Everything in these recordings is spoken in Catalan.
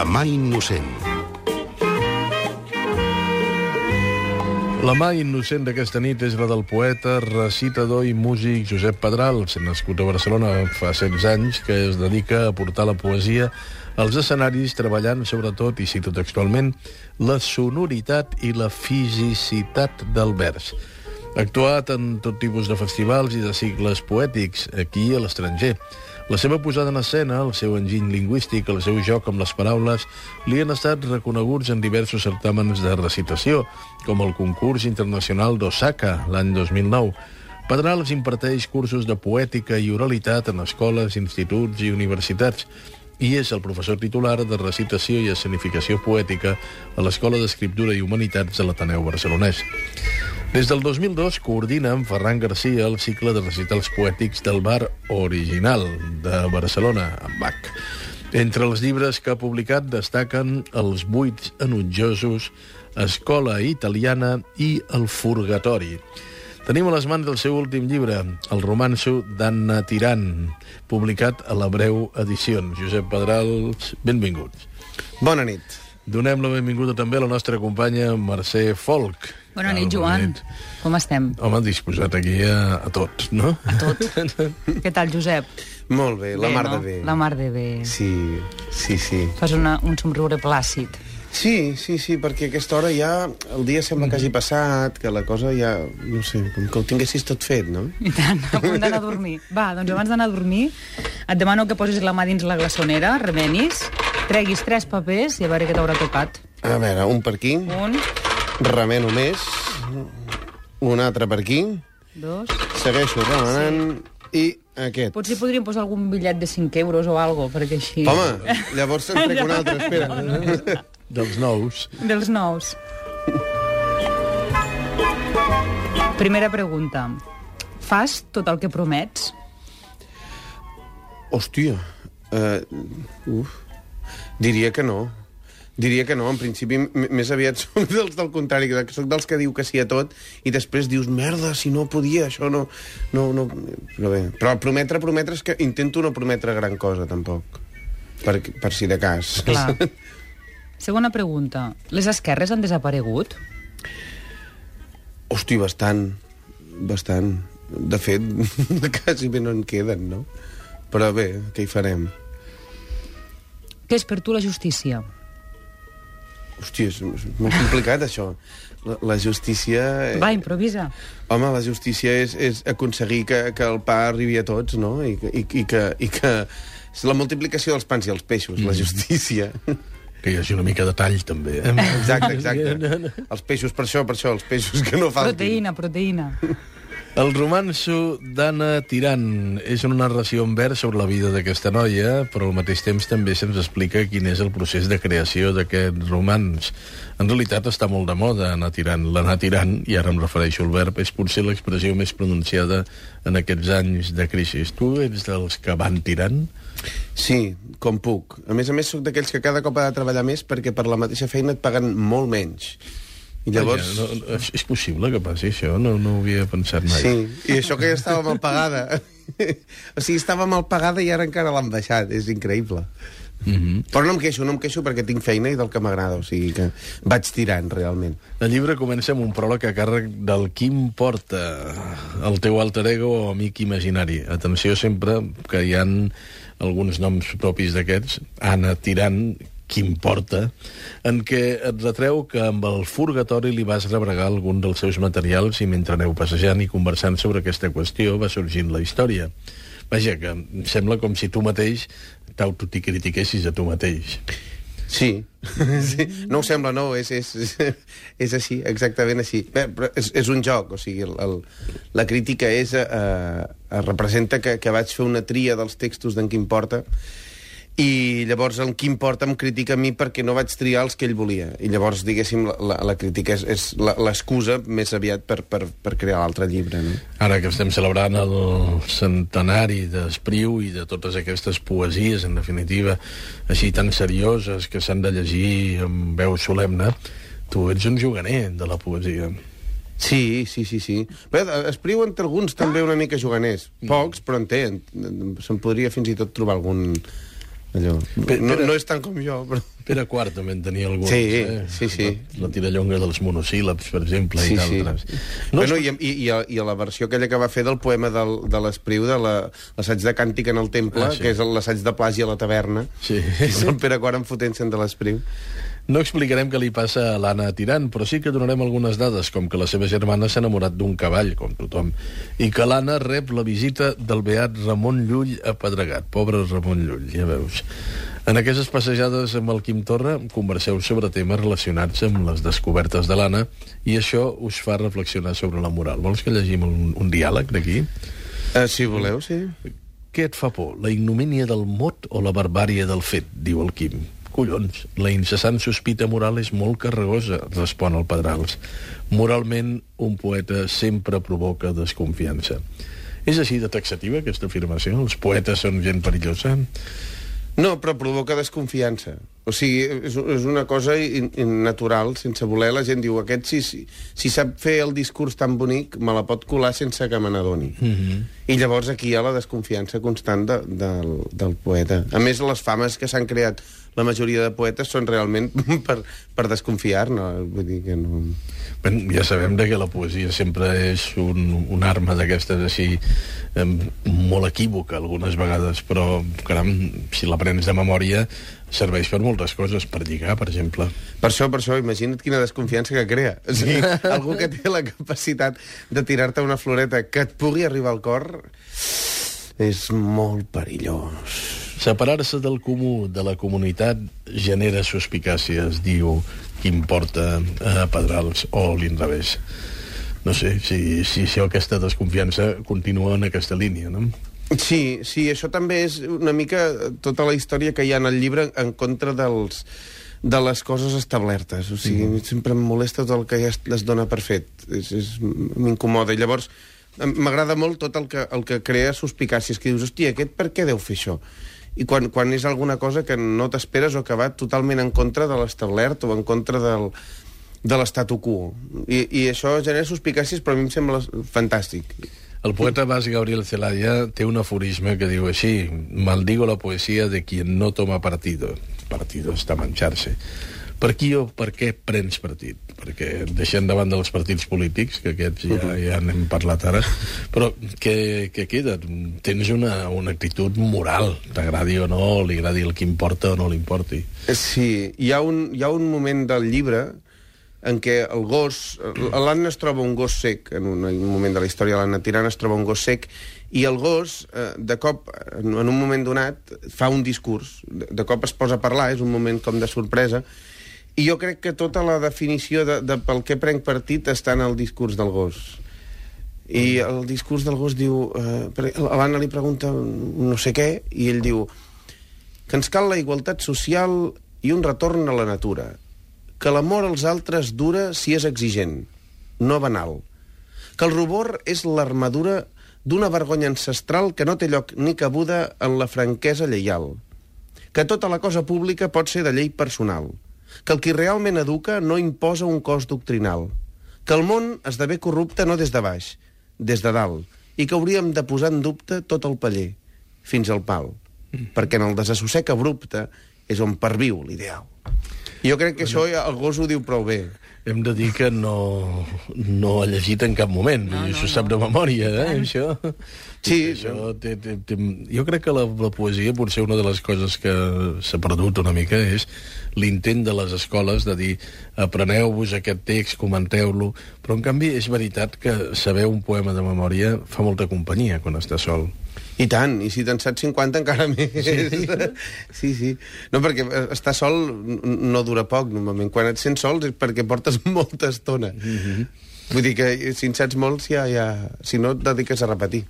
La mà innocent. La mà innocent d'aquesta nit és la del poeta, recitador i músic Josep Pedral, nascut a Barcelona fa 16 anys, que es dedica a portar la poesia als escenaris treballant sobretot, i cito textualment, la sonoritat i la fisicitat del vers. Ha actuat en tot tipus de festivals i de cicles poètics, aquí i a l'estranger. La seva posada en escena, el seu enginy lingüístic, el seu joc amb les paraules, li han estat reconeguts en diversos certàmens de recitació, com el concurs internacional d'Osaka l'any 2009. Pedrals imparteix cursos de poètica i oralitat en escoles, instituts i universitats i és el professor titular de recitació i escenificació poètica a l'Escola d'Escriptura i Humanitats de l'Ateneu Barcelonès. Des del 2002 coordina amb Ferran Garcia el cicle de recitals poètics del bar original de Barcelona, amb Bach. Entre els llibres que ha publicat destaquen Els buits enutjosos, Escola italiana i El furgatori. Tenim a les mans del seu últim llibre, el romanço d'Anna Tirant, publicat a l'Abreu Edicions. Josep Pedrals, benvinguts. Bona nit. Donem la benvinguda també a la nostra companya Mercè Folk. Bona nit, Ah, Joan. nit. Com estem? Home, disposat aquí a, a tot, no? A tot. Què tal, Josep? Molt bé, la mar no? de bé. La mar de bé. Sí, sí, sí. Fas una, un somriure plàcid. Sí, sí, sí, perquè a aquesta hora ja el dia sembla que hagi passat, que la cosa ja, no sé, com que ho tinguessis tot fet, no? I tant, a punt d'anar a dormir. Va, doncs abans d'anar a dormir, et demano que posis la mà dins la glaçonera, remenis, treguis tres papers i a veure què t'haurà tocat. A veure, un per aquí, Un, remeno més, un altre per aquí, dos... segueixo remenant, i aquest. Potser podríem posar algun bitllet de 5 euros o algo, perquè així... Home, llavors se'n trec un altre, espera. Dels nous. Dels nous. Primera pregunta. Fas tot el que promets? Hòstia, uh, uf, diria que no. Diria que no, en principi més aviat som dels del contrari, que soc dels que diu que sí a tot i després dius, merda, si no podia, això no... no, no... Però bé, però prometre, prometre és que intento no prometre gran cosa, tampoc, per, per si de cas. Clar. Segona pregunta. Les esquerres han desaparegut? Hosti, bastant, bastant. De fet, quasi bé no en queden, no? Però bé, què hi farem? Què és per tu la justícia? Hòstia, és, molt complicat, això. La, la justícia... eh, Va, improvisa. Home, la justícia és, és aconseguir que, que el pa arribi a tots, no? I, que- i, i, que, i que... És la multiplicació dels pans i els peixos, mm. la justícia. Que hi hagi una mica de tall, també. Eh? Exacte, exacte. Els peixos, per això, per això, els peixos que no faltin. Proteïna, proteïna. El romanço d'Anna Tirant és una narració en vers sobre la vida d'aquesta noia, però al mateix temps també se'ns explica quin és el procés de creació d'aquest romanç. En realitat està molt de moda anar tirant. L'anar tirant, i ara em refereixo al verb, és potser l'expressió més pronunciada en aquests anys de crisi. Tu ets dels que van tirant? Sí, com puc. A més a més, sóc d'aquells que cada cop ha de treballar més perquè per la mateixa feina et paguen molt menys. I llavors... Vaja, no, no, és, és possible que passi això? No, no ho havia pensat mai. Sí, i això que ja estava mal pagada. o sigui, estava mal pagada i ara encara l'han baixat. És increïble. Mm -hmm. Però no em queixo, no em queixo perquè tinc feina i del que m'agrada, o sigui que vaig tirant, realment. El llibre comença amb un pròleg a càrrec del Quim Porta, el teu alter ego o amic imaginari. Atenció sempre que hi han alguns noms propis d'aquests, Anna Tirant, Quim Porta, en què et retreu que amb el furgatori li vas rebregar algun dels seus materials i mentre aneu passejant i conversant sobre aquesta qüestió va sorgint la història. Vaja, que em sembla com si tu mateix t'autocritiquessis a tu mateix. Sí. sí. No ho sembla, no, és, és, és, és així, exactament així. Bé, però és, és un joc, o sigui, el, el, la crítica és, eh, eh, representa que, que vaig fer una tria dels textos d'en Quim Porta i llavors en Quim Porta em critica a mi perquè no vaig triar els que ell volia. I llavors, diguéssim, la, la, la crítica és, és l'excusa més aviat per, per, per crear l'altre llibre, no? Ara que estem celebrant el centenari d'Espriu i de totes aquestes poesies, en definitiva, així tan serioses, que s'han de llegir amb veu solemne, tu ets un juganer de la poesia. Sí, sí, sí, sí. Bé, Espriu entre alguns també una mica juganers. Pocs, però en té. En- en- Se'n podria fins i tot trobar algun, allò. Pe- No, Pere- no és tant com jo, però... Pere IV també en tenia alguns. Sí, eh? sí, sí. La, la tirallonga dels monosíl·labs, per exemple, Sí, i sí. d'altres. No, No, bueno, es- i, i, i, a, I a la versió aquella que va fer del poema del, de l'Espriu, de la- l'assaig de càntic en el temple, Ah, sí. sí. que és l'assaig de plagi a la taverna, Sí. és el Pere Quart enfotent-se'n de l'Espriu. No explicarem què li passa a l'Anna Tirant, però sí que donarem algunes dades, com que la seva germana s'ha enamorat d'un cavall, com tothom, i que l'Anna rep la visita del beat Ramon Llull a Pedregat. Pobre Ramon Llull, ja veus. En aquestes passejades amb el Quim Torra converseu sobre temes relacionats amb les descobertes de l'Anna i això us fa reflexionar sobre la moral. Vols que llegim un, un diàleg d'aquí? Uh, si voleu, sí. Què et fa por, la ignomínia del mot o la barbària del fet, diu el Quim. Collons, la incessant sospita moral és molt carregosa, respon el Pedrals. Moralment, un poeta sempre provoca desconfiança. És així de taxativa, aquesta afirmació? Els poetes són gent perillosa? No, però provoca desconfiança. O sigui, és, és una cosa in, in natural, sense voler. La gent diu, aquest si, si, si sap fer el discurs tan bonic, me la pot colar sense que me n'adoni. Mm -hmm. I llavors aquí hi ha la desconfiança constant de, del, del poeta. A més, les fames que s'han creat la majoria de poetes són realment per, per desconfiar, no? Vull dir que no... Ben, ja sabem de que la poesia sempre és un, un arma d'aquestes així eh, molt equívoca algunes vegades, però caram, si l'aprens de memòria serveix per moltes coses, per lligar, per exemple. Per això, per això, imagina't quina desconfiança que crea. O sigui, algú que té la capacitat de tirar-te una floreta que et pugui arribar al cor és molt perillós. Separar-se del comú, de la comunitat, genera suspicàcies, diu qui importa a Pedrals o l'inrevés. No sé si, si, si aquesta desconfiança continua en aquesta línia, no? Sí, sí, això també és una mica tota la història que hi ha en el llibre en contra dels de les coses establertes. O sigui, mm. sempre em molesta tot el que ja es, es dona per fet. És, és, M'incomoda. I llavors, m'agrada molt tot el que, el que crea suspicàcies, que dius, hòstia, aquest per què deu fer això? I quan, quan és alguna cosa que no t'esperes o que va totalment en contra de l'establert o en contra del, de l'estatu quo. I, I això genera suspicàcies, però a mi em sembla fantàstic. El poeta basc Gabriel Celaya té un aforisme que diu així maldigo la poesía de quien no toma partido. Partido està manxar-se. Per qui o per què prens partit? Perquè deixem davant dels partits polítics, que aquests ja, ja n'hem parlat ara, però què, què queda? Tens una, una actitud moral, t'agradi o no, li agradi el que importa o no li importi. Sí, hi ha, un, hi ha un moment del llibre en què el gos... L'Anna es troba un gos sec, en un, en un moment de la història l'Anna Tirana es troba un gos sec, i el gos, eh, de cop, en, un moment donat, fa un discurs. De cop es posa a parlar, és un moment com de sorpresa, i jo crec que tota la definició de, de pel què prenc partit està en el discurs del gos. I el discurs del gos diu... Eh, L'Anna li pregunta no sé què, i ell diu que ens cal la igualtat social i un retorn a la natura, que l'amor als altres dura si és exigent, no banal, que el rubor és l'armadura d'una vergonya ancestral que no té lloc ni cabuda en la franquesa lleial, que tota la cosa pública pot ser de llei personal, que el qui realment educa no imposa un cos doctrinal, que el món esdevé corrupte no des de baix, des de dalt, i que hauríem de posar en dubte tot el paller, fins al pal, perquè en el desassossec abrupte és on perviu l'ideal. Jo crec que això el gos ho diu prou bé. Hem de dir que no, no ha llegit en cap moment, no, no, això no. sap de memòria, eh, això. Sí. Això té, té, té... Jo crec que la, la poesia potser una de les coses que s'ha perdut una mica és l'intent de les escoles de dir apreneu-vos aquest text, comenteu-lo, però en canvi és veritat que saber un poema de memòria fa molta companyia quan està sol. I tant, i si te'n saps 50 encara més. Sí. sí, sí. No, perquè estar sol no dura poc, normalment. Quan et sents sol és perquè portes molta estona. Mm -hmm. Vull dir que si en saps molts, ja, ja... si no, et dediques a repetir.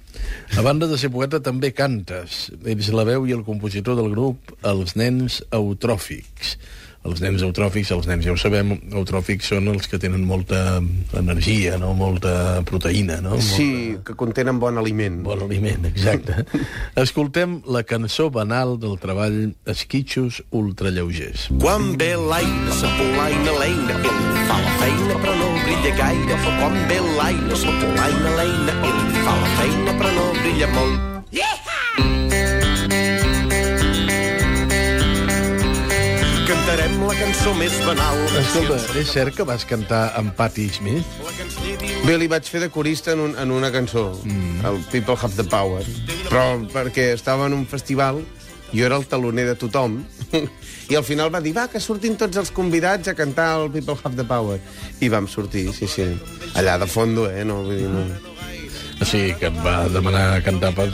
A banda de ser poeta, també cantes. Ets la veu i el compositor del grup Els Nens Eutròfics. Els nens eutròfics, els nens ja ho sabem, eutròfics són els que tenen molta energia, no? molta proteïna, no? Sí, que contenen bon aliment. Bon aliment, exacte. Escoltem la cançó banal del treball Esquitxos ultralleugers. Quan ve l'aire, sa polaina l'eina, ell fa la feina però no brilla gaire. Quan ve l'aire, sa polaina l'eina, ell fa la feina però no brilla molt. cantarem la cançó més banal. Escolta, és cert que vas cantar amb Patti Smith? Bé, li vaig fer de corista en, un, en una cançó, mm. el People Have the Power, però perquè estava en un festival, jo era el taloner de tothom, i al final va dir, va, que surtin tots els convidats a cantar el People Have the Power. I vam sortir, sí, sí. Allà de fondo, eh? No, vull dir, no. O sigui, que et va demanar cantar per...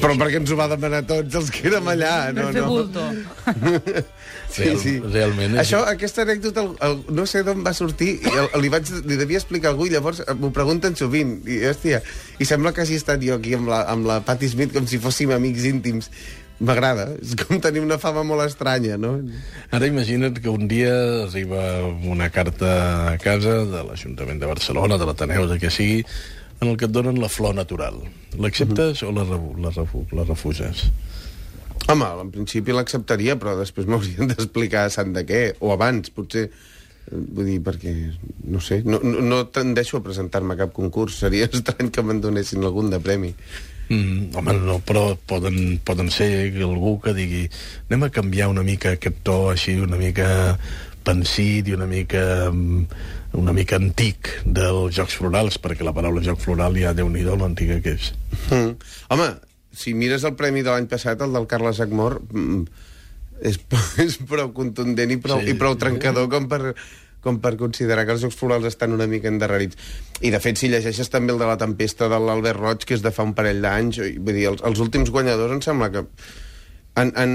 Però perquè ens ho va demanar tots els que érem allà, no, fer no. bulto. Sí, sí. realment és- Això, aquesta anècdota, el, el, no sé d'on va sortir, i el, li, vaig, li devia explicar a algú, i llavors eh, m'ho pregunten sovint. I, hòstia, i sembla que hagi estat jo aquí amb la, amb la Patti Smith com si fóssim amics íntims. M'agrada, és com tenir una fama molt estranya, no? Ara imagina't que un dia arriba una carta a casa de l'Ajuntament de Barcelona, de l'Ateneu, de què sigui, en el que et donen la flor natural. L'acceptes o la, rebu la, rebu la refuses? Home, en principi l'acceptaria, però després m'haurien d'explicar sant de què, o abans, potser. Vull dir, perquè, no sé, no, no, no tendeixo a presentar-me a cap concurs. Seria estrany que me'n donessin algun de premi. Mm, home, no, però poden, poden ser algú que digui anem a canviar una mica aquest to així una mica pensit i una mica mm, una mica antic dels Jocs Florals, perquè la paraula Joc Floral ja déu-n'hi-do l'antiga que és. Mm. Home, si mires el premi de l'any passat, el del Carles Agmor, mm, és, és prou contundent i prou, sí. i prou trencador com per, com per considerar que els Jocs Florals estan una mica endarrerits. I, de fet, si llegeixes també el de la tempesta de l'Albert Roig, que és de fa un parell d'anys, vull dir, els, els últims guanyadors em sembla que han, han,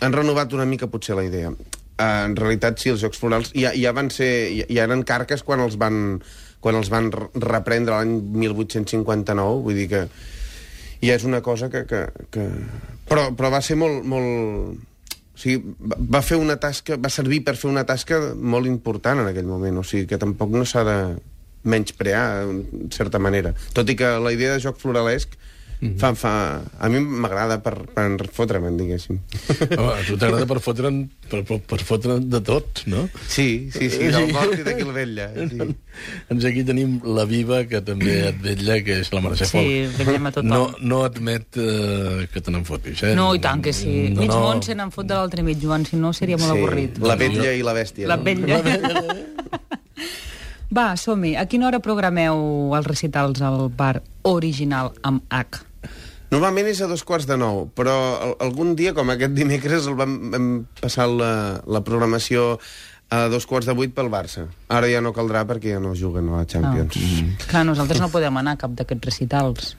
han renovat una mica potser la idea. Uh, en realitat, sí, els Jocs Florals ja, ja van ser... Ja, ja eren carques quan els van, quan els van re- reprendre l'any 1859, vull dir que ja és una cosa que... que, que... Però, però va ser molt... molt... Sigui, va fer una tasca, va servir per fer una tasca molt important en aquell moment, o sigui que tampoc no s'ha de menysprear, en certa manera. Tot i que la idea de joc floralesc Mhm. fa, fa... A mi m'agrada per, per fotre'm, diguéssim. Home, a tu t'agrada per fotre'n per, per, per fotre'n de tot, no? Sí, sí, sí, del mort i d'aquí el vetlla. Sí. Doncs aquí tenim la Viva, que també et vetlla, que és la Mercè Sí, Folk. vetllem a tothom. No, no admet eh, que te n'enfotis, eh? No, i tant que sí. No, Mig no. món se n'en fot de l'altre mig, Joan, si no seria molt avorrit. La vetlla i la bèstia. La no? vetlla. Va, som-hi. A quina hora programeu els recitals al bar original amb H? Normalment és a dos quarts de nou, però al- algun dia, com aquest dimecres, el vam, vam passar la, la programació a dos quarts de vuit pel Barça. Ara ja no caldrà perquè ja no juguen a la Champions. Ah. Clar, nosaltres no podem anar a cap d'aquests recitals.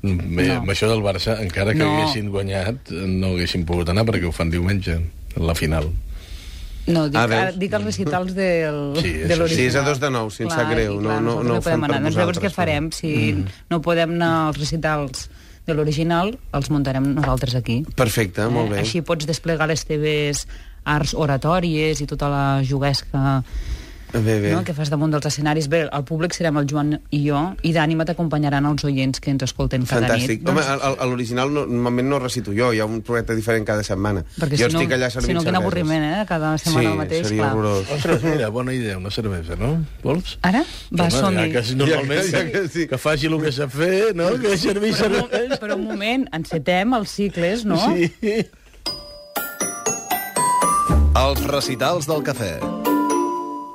Bé, No. amb això del Barça, encara que No. haguessin guanyat, no haguessin pogut anar perquè ho fan diumenge, a la final. No, dic, Ah, dic els recitals del, Sí, de l'original. Sí, és a dos de nou, si em sap greu. No- clar, no- nosaltres no ho podem fem per anar. Doncs llavors què farem? Si Mm. no podem anar als recitals de l'original, els muntarem nosaltres aquí. Perfecte, molt bé. Eh? Així pots desplegar les teves arts oratòries i tota la juguesca Bé, bé. no? que fas damunt dels escenaris. Bé, el públic serem el Joan i jo, i d'ànima t'acompanyaran els oients que ens escolten cada Fantàstic. nit. Home, Doncs, l'original no, normalment no recito jo, hi ha un projecte diferent cada setmana. perquè jo si no, estic allà si servint no, quin cerveses. avorriment, eh? Cada setmana sí, el mateix, seria clar. horrorós. Ostres, mira, bona idea, una cervesa, no? Vols? Ara? Va, Home, som-hi. Ja que, normalment, Ja que- ja que sí. que faci el que sap fer, no? Que serveix Però, un- cervesa. però un moment, encetem els cicles, no? Sí. Els recitals del cafè.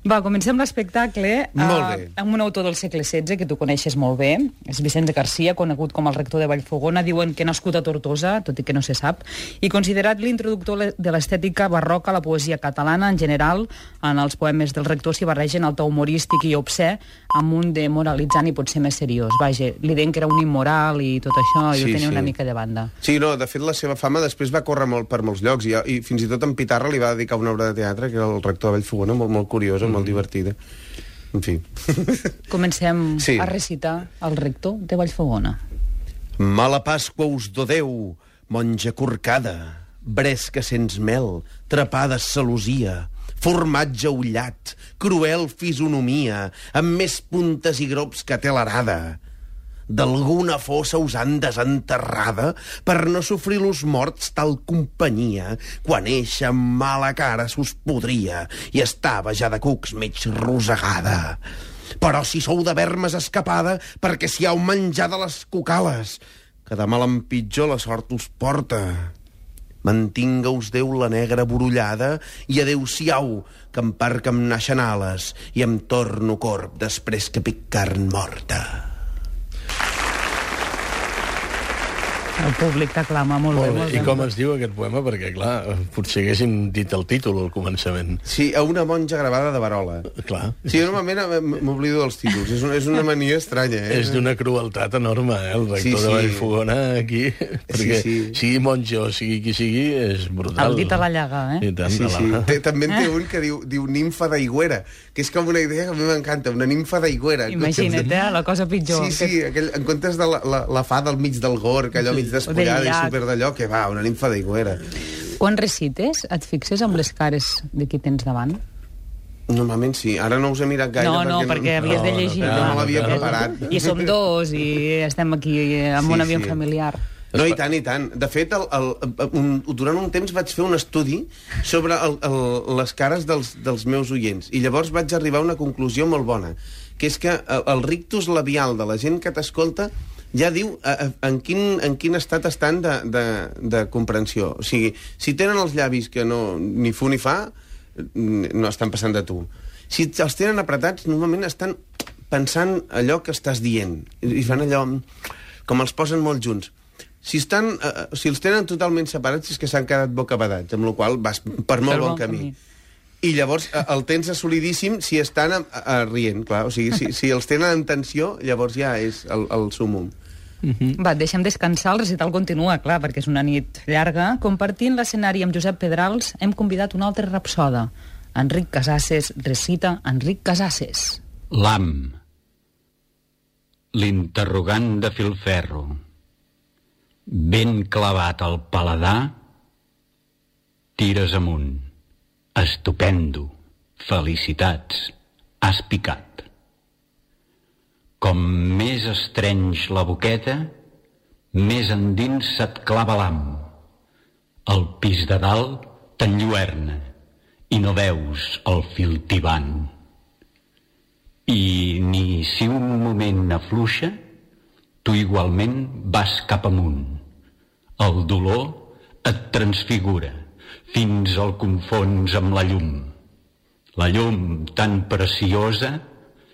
Va, comencem l'espectacle eh, amb un autor del segle XVI que tu coneixes molt bé. És Vicenç Garcia, conegut com el rector de Vallfogona. Diuen que nascut a Tortosa, tot i que no se sap, i considerat l'introductor de l'estètica barroca a la poesia catalana en general. En els poemes del rector s'hi barregen el to humorístic i obsè amb un de moralitzant i potser més seriós. Vaja, li deien que era un immoral i tot això, i Sí, ho tenia sí. una mica de banda. Sí, no, de fet la seva fama després va córrer molt per molts llocs i, i fins i tot en Pitarra li va dedicar una obra de teatre que era el rector de Vallfogona, molt, molt curiosa, molt divertida. En fi. Comencem Sí. a recitar el rector de Vallfogona. Mala Pasqua us do Déu, monja corcada, bresca sense mel, trapades celosia, formatge ullat, cruel fisonomia, amb més puntes i grops que té l'arada. D'alguna fossa us han desenterrada per no sofrir los morts tal companyia, quan eixa amb mala cara s'us podria i estava ja de cucs mig rosegada. Però si sou de vermes escapada, perquè si heu menjat de les cocales, que de mal en pitjor la sort us porta. Mantinga-us Déu la negra borullada i adeu-siau, que em parc em naixen ales i em torno corp després que pic carn morta. El públic t'aclama molt, Molt bé, molt I bé. com es diu aquest poema? Perquè, clar, potser haguéssim dit el títol al començament. Sí, a una monja gravada de Barola. Clar. Sí, jo normalment m'oblido dels títols. És una, és una mania estranya, eh? És d'una crueltat enorme, eh? El rector Sí, de sí. Vallfogona aquí. Perquè sí. sigui monja o sigui qui sigui, és brutal. El dit a la llaga, eh? I tant, Sí, la- sí. Té, també en té un que diu, diu nimfa d'aigüera, que és com una idea que a mi m'encanta, una nimfa d'aigüera. Imagina't, eh? La cosa pitjor. Sí, sí, aquell, en comptes de la, la, la fada al mig del gor, que allò mig despullada i super d'allò, que va, una nimfa d'aigüera. Quan recites, et fixes amb les cares de qui tens davant? Normalment sí, ara no us he mirat gaire. no, no, perquè havies de no, llegir. no, no clar. me l'havia no. preparat. I som dos, i estem aquí amb Sí, un ambient sí. familiar. No, i tant, i tant. De fet, el, el, un, durant un temps vaig fer un estudi sobre el, el, les cares dels, dels meus oients, i llavors vaig arribar a una conclusió molt bona, que és que el, el rictus labial de la gent que t'escolta ja diu a, a, en, quin, en quin estat estan de, de, de comprensió. O sigui, si tenen els llavis que no ni fu ni fa, no estan passant de tu. Si els tenen apretats, normalment estan pensant allò que estàs dient. I fan allò... com els posen molt junts. Si, estan, eh, si els tenen totalment separats és que s'han quedat bocabadats, amb la qual vas per molt Per bon bon camí. camí. I llavors eh, el tens assolidíssim si estan a, a, rient, clar. O sigui, si, si els tenen en tensió, llavors ja és el, el sumum. Va, deixem descansar, el recital continua, clar, perquè és una nit llarga. Compartint l'escenari amb Josep Pedrals, hem convidat un altre rapsoda. Enric Casasses recita Enric Casasses. L'am. L'interrogant de filferro. Ben clavat al paladar, tires amunt. Estupendo. Felicitats. Has picat. Com més estrenys la boqueta, més endins se't clava l'am. El pis de dalt t'enlluerna i no veus el fil tibant. I ni si un moment afluixa, tu igualment vas cap amunt. El dolor et transfigura fins al confons amb la llum. La llum tan preciosa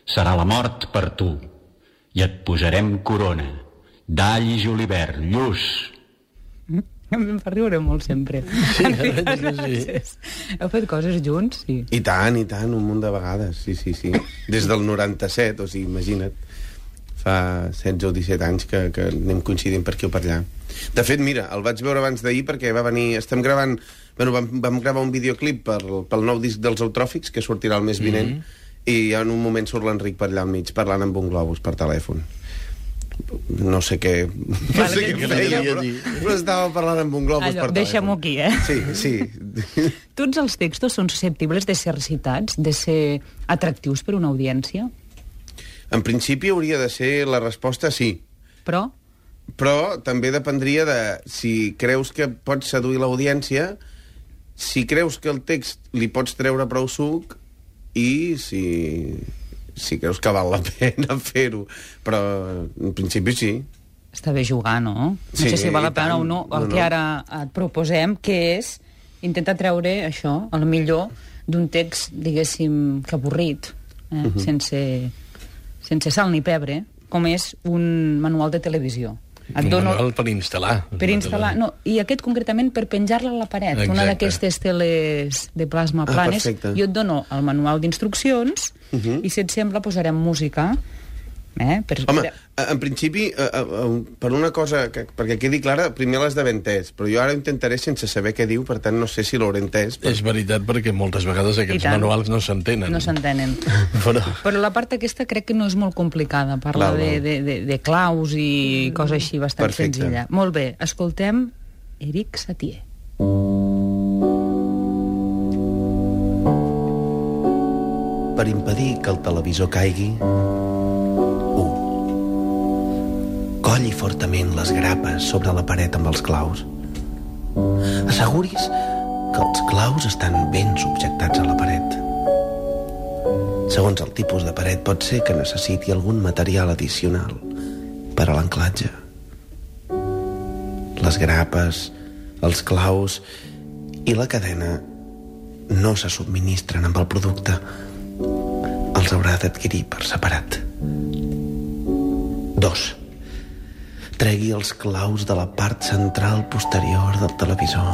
serà la mort per tu i et posarem corona d'all i julivert, lluç, Em fa riure molt sempre. Sí, sí. Heu fet coses junts? Sí. I tant, i tant, un munt de vegades, sí, sí, sí. Des del 97, o sigui, imagina't, fa 16 o 17 anys que, que anem coincidint per aquí o per allà. De fet, mira, el vaig veure abans d'ahir perquè va venir... Estem gravant... Bueno, vam, vam gravar un videoclip per, pel nou disc dels Eutròfics, que sortirà el mes vinent, mm -hmm. I en un moment surt l'Enric per allà al mig parlant amb un globus per telèfon. No sé què, no sé què feia, però, però estava parlant amb un globus Allò, per telèfon. deixem-ho aquí, eh? Sí, sí. Tots els textos són susceptibles de ser recitats, de ser atractius per una audiència, En principi hauria de ser la resposta sí, però però també dependria de si creus que pots seduir l'audiència, si creus que el text li pots treure prou suc i si, si creus que val la pena fer-ho. Però en principi sí. està bé jugar, no? No Sí, sé si val la pena tant. o no. El No, que ara et proposem, que és intentar treure això, el millor, d'un text, diguéssim, que avorrit, eh? Mhm. sense, sense sal ni pebre, com és un manual de televisió. Et dono... manual per instal·lar. Per instal·lar, no, i aquest concretament per penjar-la a la paret, Exacte. una d'aquestes teles de plasma Ah, planes. perfecte. jo et dono el manual d'instruccions Uh -huh. i si et sembla posarem música eh, per, Home, en principi, per una cosa, que, perquè quedi clara, primer l'has d'haver entès, però jo ara ho intentaré sense saber què diu, per tant no sé si l'hauré entès. Però... És veritat, perquè moltes vegades aquests manuals no s'entenen. no s'entenen. Però... Però la part aquesta crec que no és molt complicada. Parla de, de, de, de claus i coses així bastant Perfecte. senzilla. Molt bé, escoltem Eric Satie. per impedir que el televisor caigui... Colli fortament les grapes sobre la paret amb els claus. Asseguris que els claus estan ben subjectats a la paret. Segons el tipus de paret, pot ser que necessiti algun material addicional per a l'anclatge. Les grapes els claus i la cadena no se subministren amb el producte. Els haurà d'adquirir per separat. 2. Tregui els claus de la part central posterior del televisor.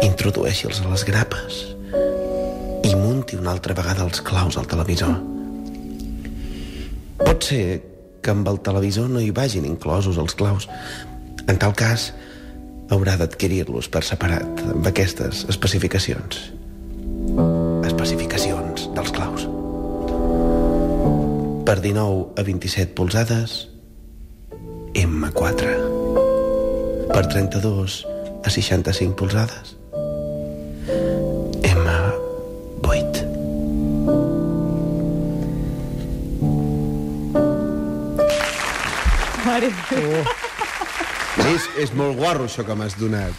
Introdueixi-els a les grapes i munti una altra vegada els claus al televisor. Pot ser que amb el televisor no hi vagin inclosos els claus. En tal cas, haurà d'adquirir-los per separat amb aquestes especificacions. Especificacions dels claus. Per 19 a 27 polzades, Per 32 a 65 polzades, És, és molt guarro això que m'has donat.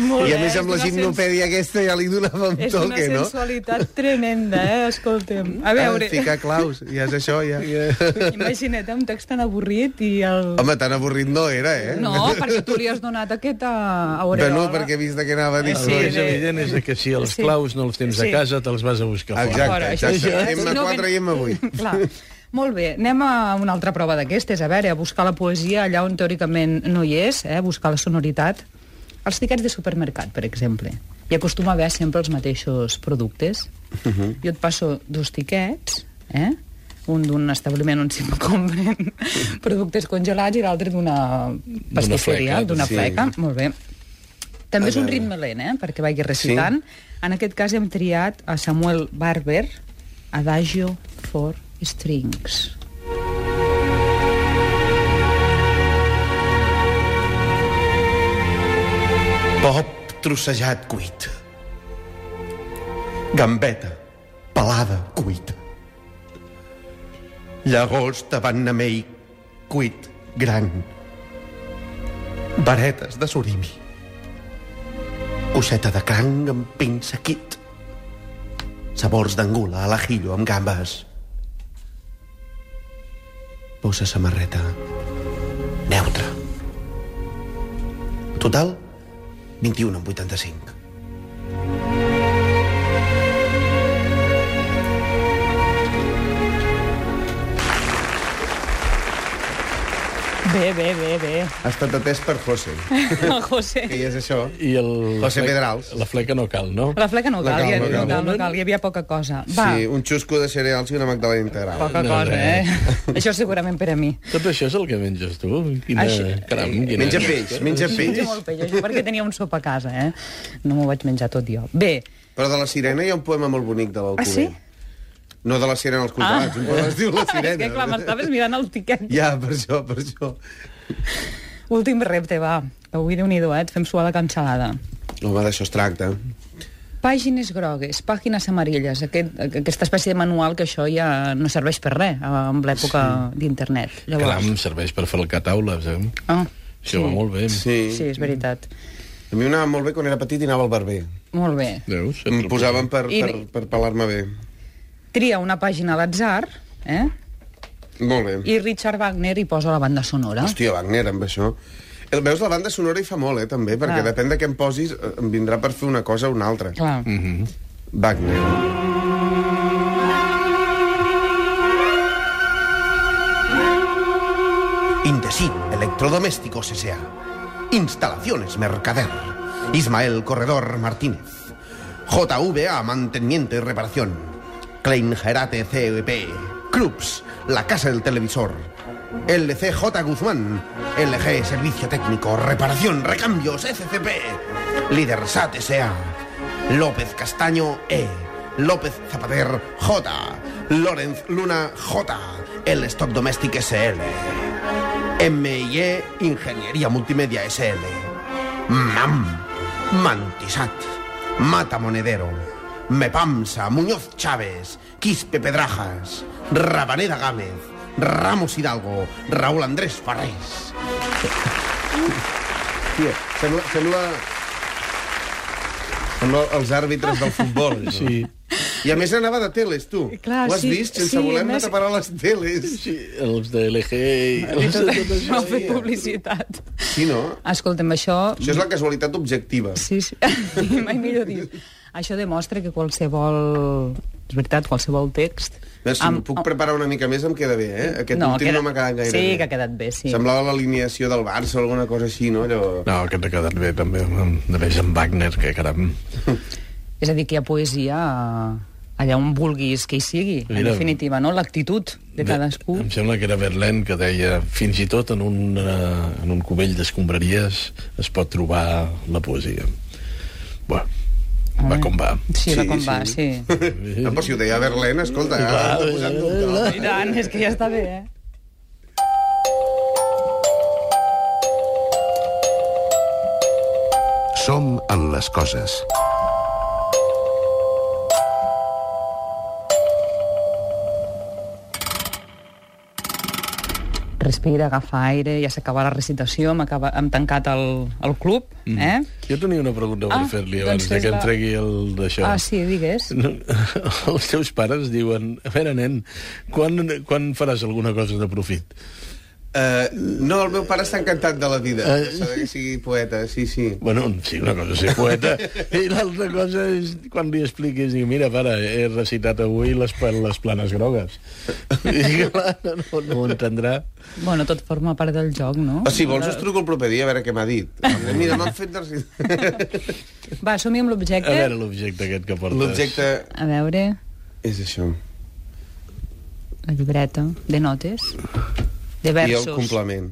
Molt I a bé, més és amb la gimnopèdia aquesta ja li donava un És una toque, no? sensualitat tremenda, eh? Escolta'm. A veure, Ah, ficar claus, ja és això, ja. imagina't un text tan avorrit i el... Home, tan avorrit no era, eh? No, perquè tu li has donat aquesta aureola. Bueno, perquè he vist que anava a dir... Sí, el que és de- evident és que si els Sí. claus no els tens Sí. a casa, te'ls vas a buscar fora. Exacte, exacte. sí. No M4 ben- i M8. Clar. Molt bé, anem a una altra prova d'aquestes, a veure, a buscar la poesia allà on teòricament no hi és, eh? buscar la sonoritat. Els tiquets de supermercat, per exemple. Hi acostuma a haver sempre els mateixos productes. Uh -huh. Jo et passo dos tiquets, eh? un d'un establiment on s'hi compren productes congelats i l'altre d'una pastisseria, fleca, d'una sí. fleca. Molt bé. També és un ritme lent, eh? perquè vagi recitant. En aquest cas hem triat a Samuel Barber, Adagio for Strings. Pop trossejat cuit. Gambeta, pelada cuita. Llagosta banamei cuit gran. Varetes de surimi. Coixeta de cranc amb pinça quit. Sabors d'angula a l'ajillo amb gambes. Bossa samarreta. Neutra. Total, 21 amb 85. Bé, bé, bé, bé. Ha estat atès per José. El José. Què és això? I el... José la fleca- Pedrals. La fleca no cal, no? La fleca no cal, cal, ja, no no, cal. cal, no cal, hi havia poca cosa. Va, Sí, un xusco de cereals i una magdalena integral. poca No, cosa, res. eh? Això segurament per a mi. Tot això és el que menges tu? Quina... Això- Caram, quina... Menja peix, menja peix. molt peix, això perquè tenia un sop a casa, eh? No m'ho vaig menjar tot jo. Bé, Però de la sirena hi ha un poema molt bonic de l'Alcover. Ah, sí? No de la sirena als congelats, un poema es diu La sirena. és que clar, m'estaves mirant el tiquet. Ja, per això, per això. Últim repte, va. Avui, déu nhi eh? Et fem suar la cancel·lada. Home, d'això es tracta. Pàgines grogues, pàgines amarilles, aquest, aquesta espècie de manual que això ja no serveix per res eh, amb l'època d'internet. Caram, serveix per falcar taules, eh? Ah, Això va molt bé. Sí. sí, és veritat. A mi m'anava molt bé quan era petit i anava al barber. Molt bé. Veus? Em posaven per, per, per pelar-me bé. Tria una pàgina a l'atzar, eh? Molt bé. I Richard Wagner hi posa la banda sonora. Hòstia, Wagner, amb això... El, veus, la banda sonora hi fa molt, eh, també, perquè Clar. depèn de què em posis, eh, em vindrà per fer una cosa o una altra. Clar. Mhm. Wagner. Indesit Electrodomésticos S.A. Instalaciones Mercader. Ismael Corredor Martínez. JVA Mantenimiento y Reparación. Klein Gerate CEP. Clubs, la casa del televisor. LCJ Guzmán. LG Servicio Técnico. Reparación, recambios, SCP. Líder SAT S.A. López Castaño E. López Zapater J. Lorenz Luna J. El Stock Domestic SL. M&E Ingeniería Multimedia SL. MAM. Mantisat. Mata Monedero. Mepamsa. Muñoz Chávez. Quispe Pedrajas. Rabaneda Gámez. Ramos Hidalgo. Raúl Andrés Farrés. Tia, sembla, sembla... Sembla els àrbitres del futbol. Sí. I a més anava de teles, tu. Clar, Ho has sí, vist? Sense sí, voler a més- a parar les teles. Sí, els de LG i els de tot això. Fet publicitat. Sí, no? Escolta'm, això... Això és la casualitat objectiva. Sí, sí. mai millor dit. Això demostra que qualsevol... És veritat, qualsevol text... Bé, si em puc preparar una mica més em queda bé, eh? Aquest No, últim queda- no m'ha quedat gaire sí, bé. que ha quedat bé, sí. Semblava l'alineació del Barça o alguna cosa així, no? Allò... No, aquest ha quedat bé, també. De més en Wagner, que caram... És a dir, que hi ha poesia allà on vulguis que hi sigui, en Mira. definitiva, no? L'actitud de cadascú. Em sembla que era Verlaine que deia fins i tot en un, uh, en un cubell d'escombraries es pot trobar la poesia. Bueno, va com va. Sí, va com sí. va, sí. No, però si ho deia Verlaine, escolta, ara t'ho he posat dubte. I tant, és que ja està bé, eh? Som en les coses. Respira, agafa aire, ja s'acaba la recitació, hem, acaba, hem tancat el, el club, eh? Jo tenia una pregunta per Ah, fer-li doncs abans de que fes-la. em tregui el d'això. Ah, sí, digues. No, els teus pares diuen, a veure, nen, quan, quan faràs alguna cosa de profit? Uh, no, el meu pare està encantat de la vida. Eh. Això de que sigui poeta, sí, sí. Bueno, sí, una cosa és ser poeta, i l'altra cosa és quan li expliquis, diu, mira, pare, he recitat avui les, les planes grogues. I clar, no, no, no ho entendrà. Bueno, tot forma part del joc, no? O si vols us truco el proper dia a veure què m'ha dit. Mira, m'han fet... de- Va, som-hi amb A l'objecte. veure l'objecte aquest que portes. L'objecte A veure, és això. la llibreta de notes, de I el versos. complement.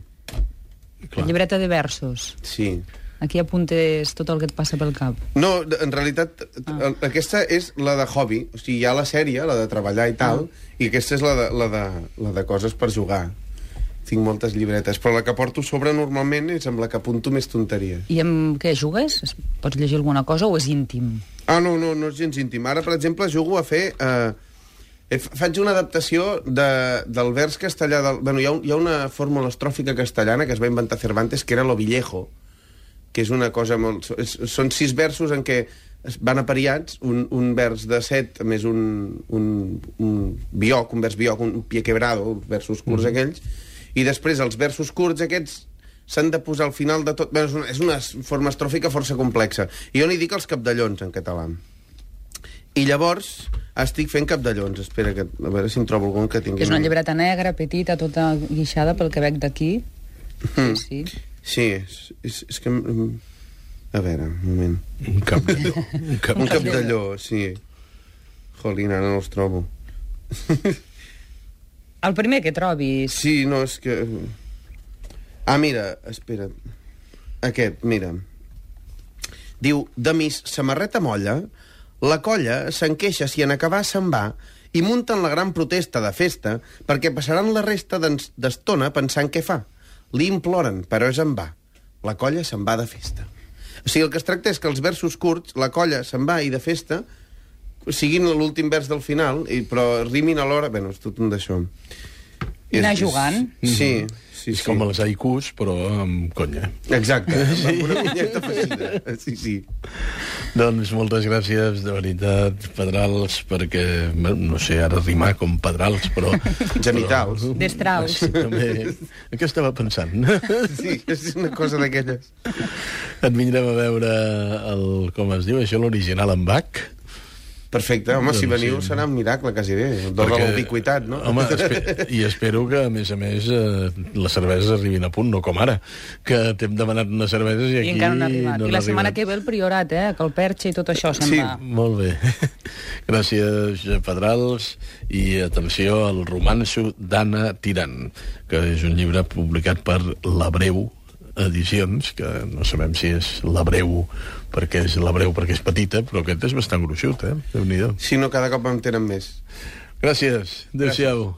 La llibreta de versos. Sí. Aquí apuntes tot el que et passa pel cap. No, en realitat, ah. aquesta és la de hobby. O sigui, hi ha la sèrie, la de treballar i tal, i aquesta és la de, la de, la de coses per jugar. Tinc moltes llibretes, però la que porto sobre normalment és amb la que apunto més tonteries. I amb què jugues? Es- Pots llegir alguna cosa o és íntim? Ah, no, no, no és gens íntim. Ara, per exemple, jugo a fer... Eh, faig una adaptació de, del vers castellà... Del, bueno, hi ha, un, hi ha una fórmula estròfica castellana que es va inventar Cervantes, que era lo villejo, que és una cosa molt... És, són sis versos en què van apariats, un, un vers de set més un, un, un bioc, un vers bioc, un pie quebrado, versos curts mm. aquells, i després els versos curts aquests s'han de posar al final de tot... Bé, és, una, és una forma estròfica força complexa. I jo n'hi dic els capdellons, en català. I llavors estic fent capdellons. Espera, que, a veure si em trobo algun que tingui... És una llibreta negra, petita, tota guixada pel que veig d'aquí. Mm. Sí, sí. Sí, és, és, és que... mm, A veure, un moment. Un capdelló. Un cap... Un capdelló, sí. Jolín, ara no els trobo. El primer que trobis. Sí, no, és que... Ah, mira, espera't. Aquest, mira. Diu, de mis samarreta molla, la colla se'n queixa si en acabar se'n va i munten la gran protesta de festa perquè passaran la resta d'estona pensant què fa. Li imploren, però és en va. La colla se'n va de festa. O sigui, el que es tracta és que els versos curts, la colla se'n va i de festa, siguin l'últim vers del final, i, però rimin alhora... Bé, és tot un d'això. I anar És- és- jugant. Sí, sí, És sí. com els haikus, però amb conya. Exacte, amb una afegida. Sí, sí. Doncs moltes gràcies, de veritat, Pedrals, perquè, no sé, ara rimar com Pedrals, però... Genitals. Destrals. Sí, també. Què estava pensant? Sí, és una cosa d'aquelles. Et vindrem a veure el, com es diu, això, l'original en Bach. Perfecte, home, si Doncs veniu sí. serà un miracle, quasi bé. Dona Perquè- l'ubiquitat, no? Home, espe i espero que, a més a més, eh, les cerveses arribin a punt, no com ara, que t'hem demanat unes cerveses i I aquí encara no ha arribat. no I la setmana arribat. que ve el Priorat, eh? Que el Perxa i tot això se'n Sí. va. Molt bé. Gràcies, Pedrals. I atenció al romanço d'Anna Tirant, que és un llibre publicat per l'Abreu Edicions, que no sabem si és l'Abreu perquè és l'Abreu perquè és petita, però aquest és bastant gruixut, eh? Déu-n'hi-do. Si no, cada cop en tenen més. Gràcies. Adéu-siau.